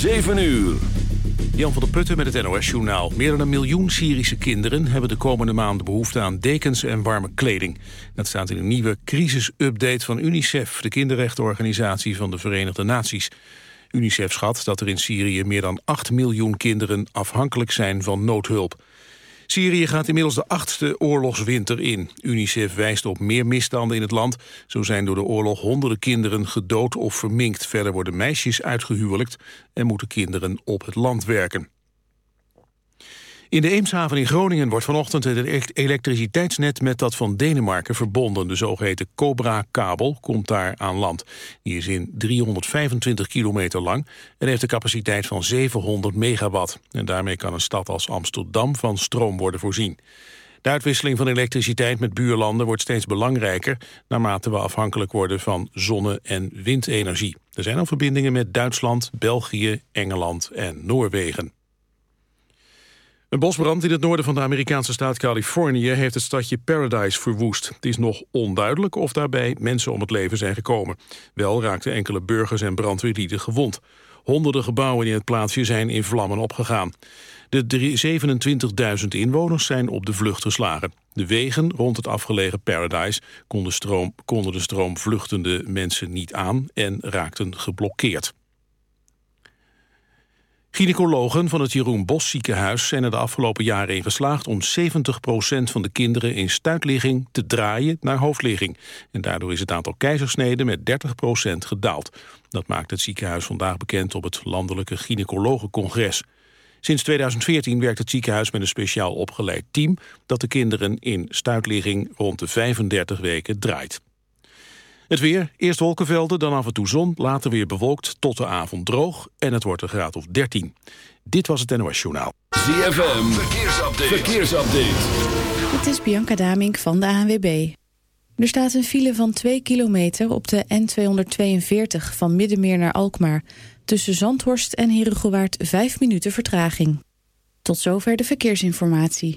7 uur. Jan van der Putten met het NOS-journaal. Meer dan een miljoen Syrische kinderen hebben de komende maanden behoefte aan dekens en warme kleding. Dat staat in een nieuwe crisisupdate van UNICEF, de kinderrechtenorganisatie van de Verenigde Naties. UNICEF schat dat er in Syrië meer dan 8 miljoen kinderen afhankelijk zijn van noodhulp. Syrië gaat inmiddels de achtste oorlogswinter in. UNICEF wijst op meer misstanden in het land. Zo zijn door de oorlog honderden kinderen gedood of verminkt. Verder worden meisjes uitgehuwelijkt en moeten kinderen op het land werken. In de Eemshaven in Groningen wordt vanochtend het elektriciteitsnet met dat van Denemarken verbonden. De zogeheten Cobra-kabel komt daar aan land. Die is in 325 kilometer lang en heeft een capaciteit van 700 megawatt. En daarmee kan een stad als Amsterdam van stroom worden voorzien. De uitwisseling van elektriciteit met buurlanden wordt steeds belangrijker... naarmate we afhankelijk worden van zonne- en windenergie. Er zijn al verbindingen met Duitsland, België, Engeland en Noorwegen. Een bosbrand in het noorden van de Amerikaanse staat Californië heeft het stadje Paradise verwoest. Het is nog onduidelijk of daarbij mensen om het leven zijn gekomen. Wel raakten enkele burgers en brandweerlieden gewond. Honderden gebouwen in het plaatsje zijn in vlammen opgegaan. De 27.000 inwoners zijn op de vlucht geslagen. De wegen rond het afgelegen Paradise konden, stroom, konden de stroomvluchtende mensen niet aan en raakten geblokkeerd. Gynaecologen van het Jeroen Bos ziekenhuis zijn er de afgelopen jaren in geslaagd om 70% van de kinderen in stuitligging te draaien naar hoofdligging. En daardoor is het aantal keizersneden met 30% gedaald. Dat maakt het ziekenhuis vandaag bekend op het Landelijke Gynaecologencongres. Sinds 2014 werkt het ziekenhuis met een speciaal opgeleid team dat de kinderen in stuitligging rond de 35 weken draait. Het weer, eerst wolkenvelden, dan af en toe zon, later weer bewolkt tot de avond droog en het wordt een graad of 13. Dit was het NOS Journaal. ZFM, verkeersupdate. verkeersupdate. Het is Bianca Damink van de ANWB. Er staat een file van 2 kilometer op de N242 van Middenmeer naar Alkmaar. Tussen Zandhorst en Herugewaard 5 minuten vertraging. Tot zover de verkeersinformatie.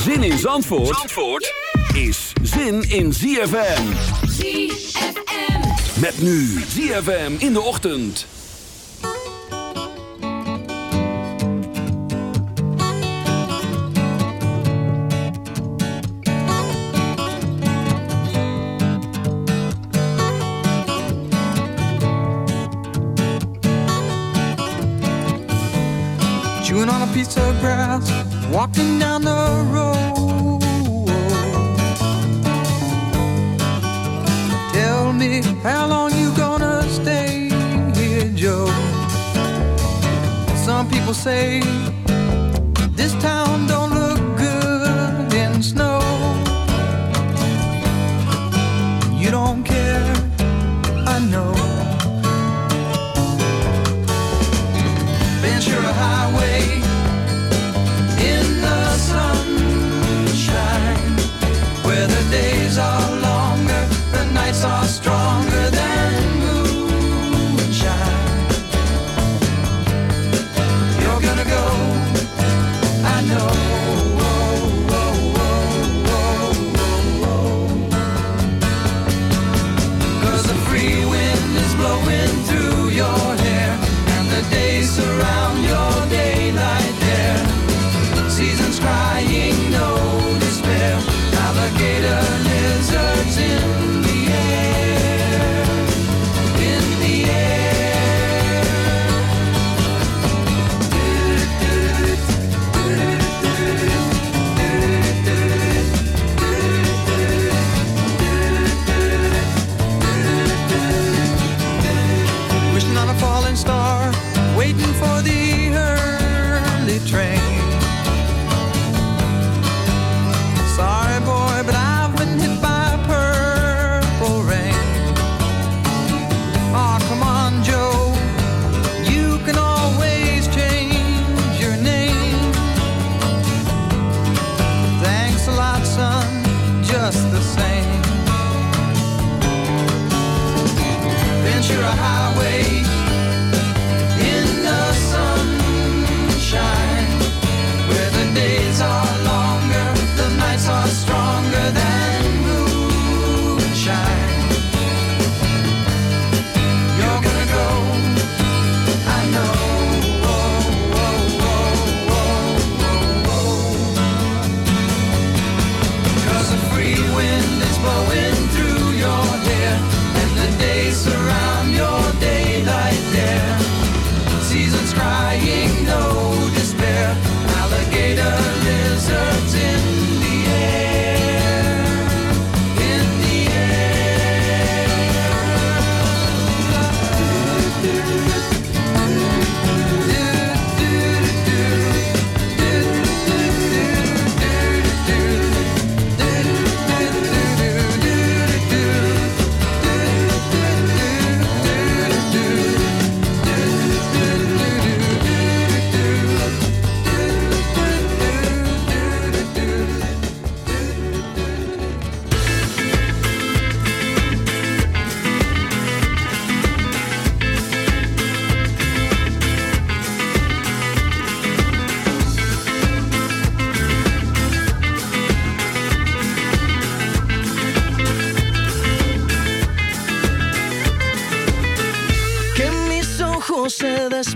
Zin in Zandvoort, Zandvoort is zin in ZFM. ZFM. Met nu ZFM in de ochtend. Chewing on a piece of grass, walking down the road. Tell me how long you gonna stay here, Joe? Some people say this town don't look good in snow.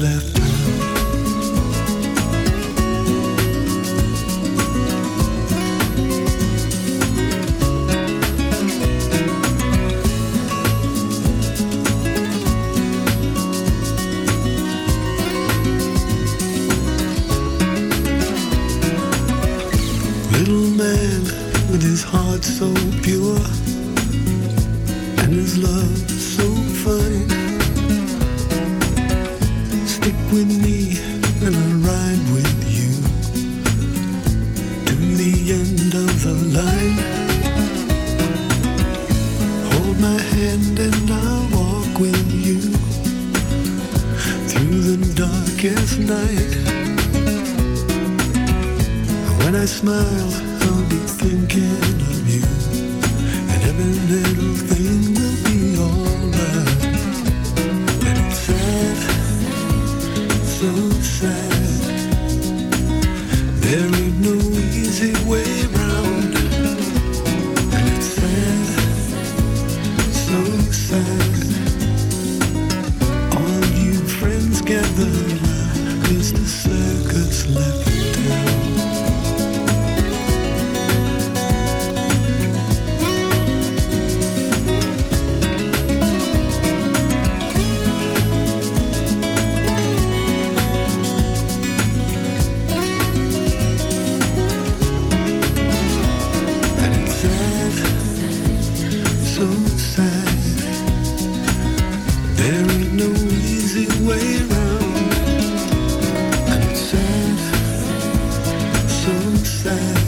Left sand.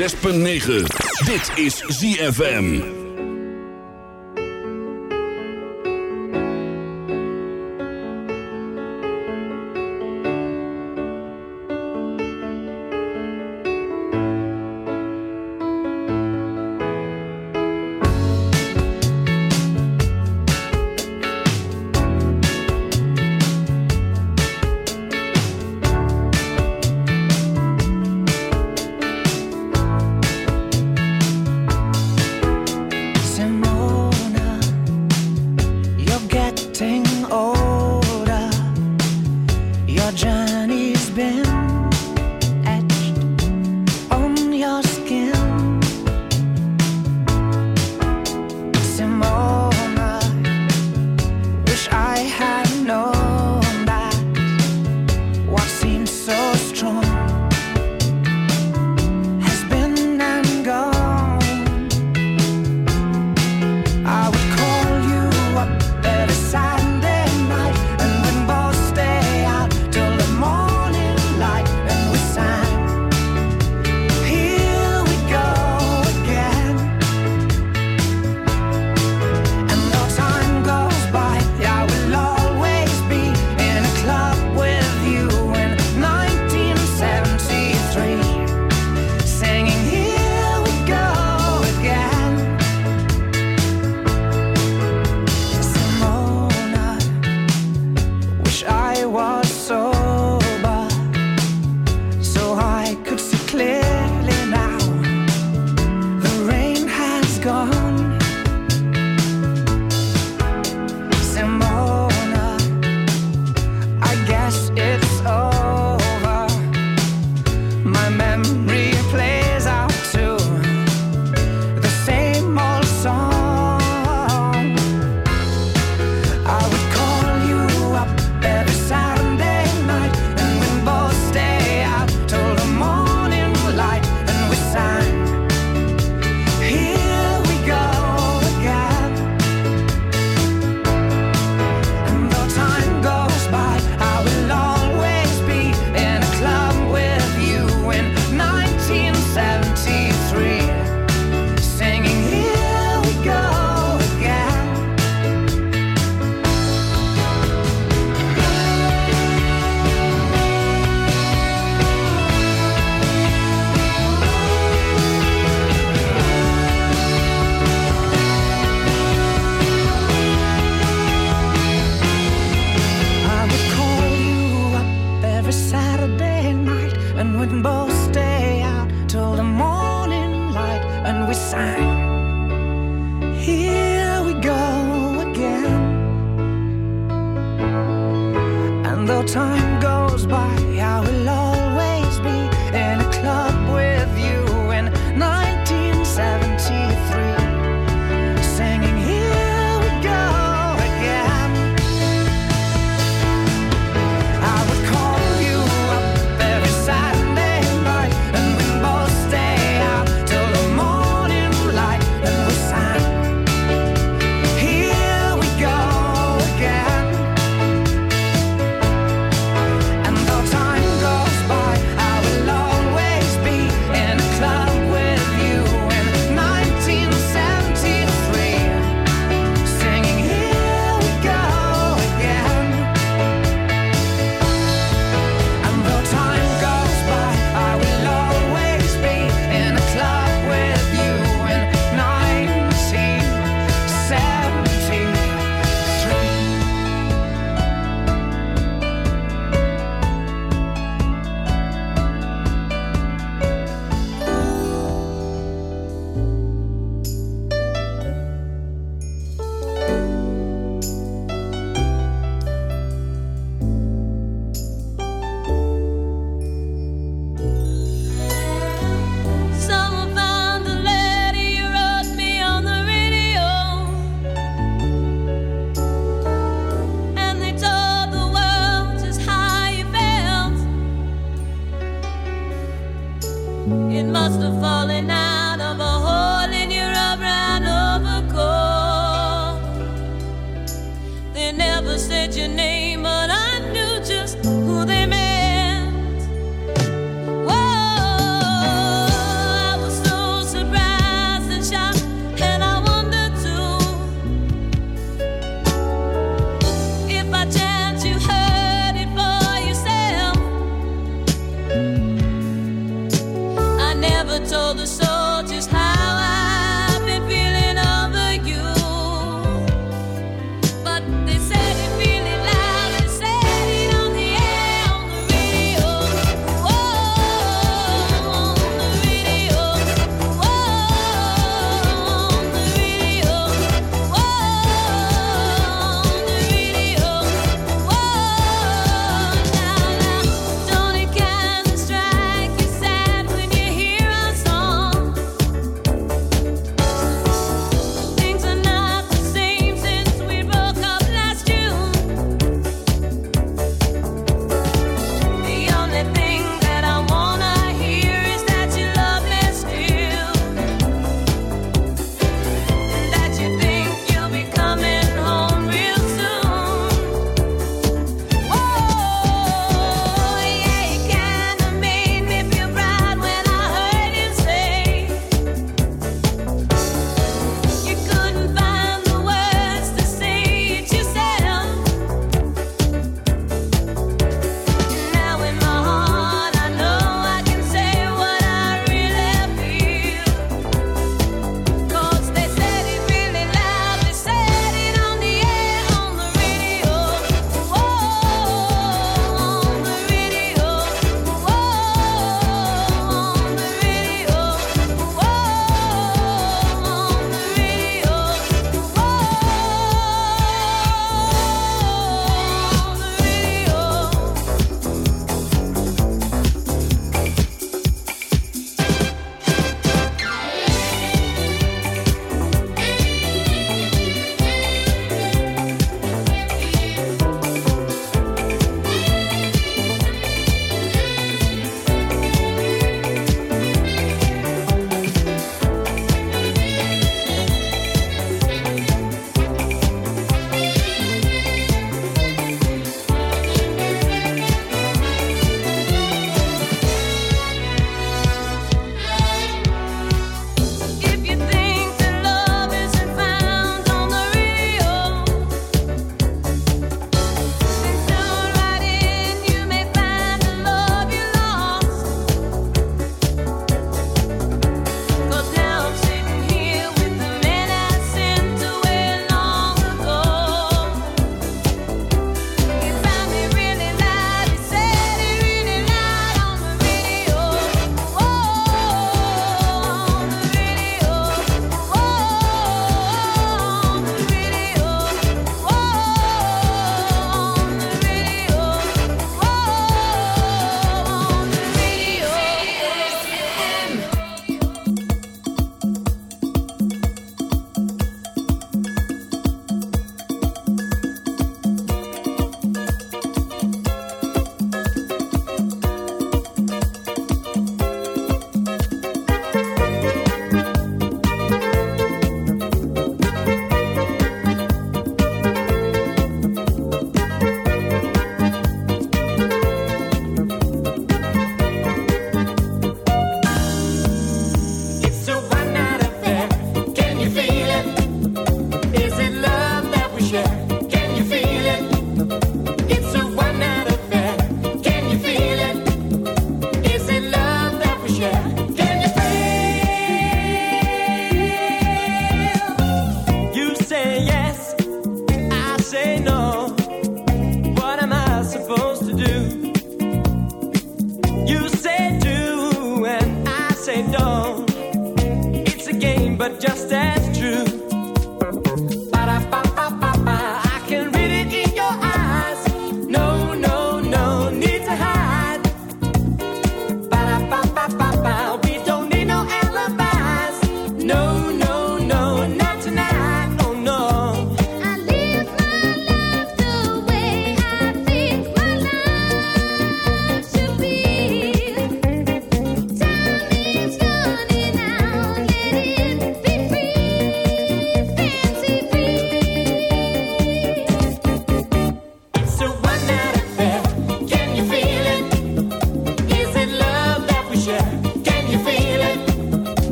106.9. Dit is ZFM. day and night, and we'd both stay out till the morning light, and we sang. Here we go again. And though time goes by.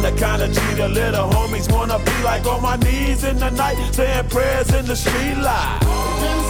The kind of the little homies wanna be like on my knees in the night, saying prayers in the street light.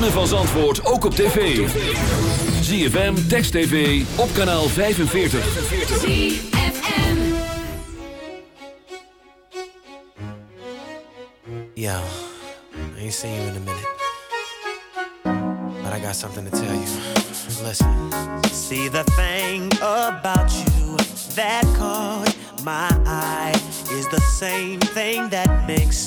Ritme van Zandvoort ook op tv. ZFM, Text TV, op kanaal 45. Yo, I ain't seen you in a minute. But I got something to tell you. Listen. See the thing about you that caught my eye is the same thing that makes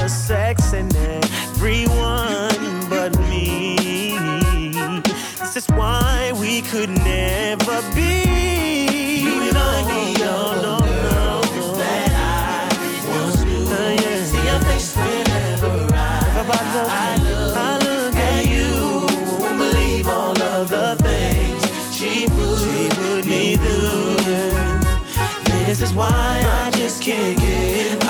This is why we could never be. You and I, no, no, no. That I See face whenever I, I look. At you. Won't believe all of the things she put me through. This is why I just can't get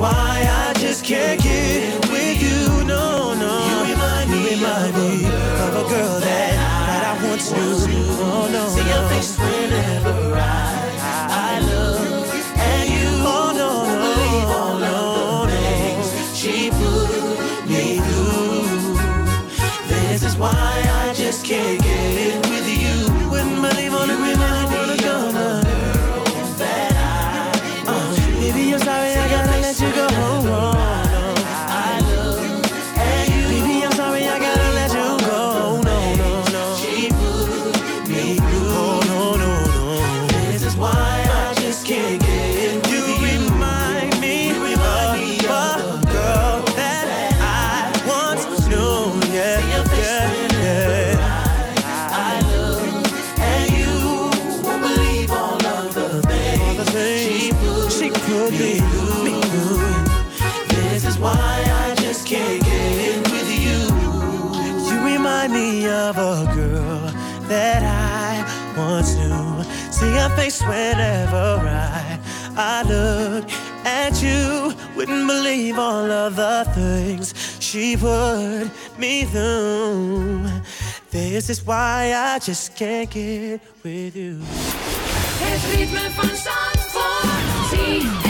why I just can't get the things she put me through. This is why I just can't get with you. Het ritme van Zandvoort.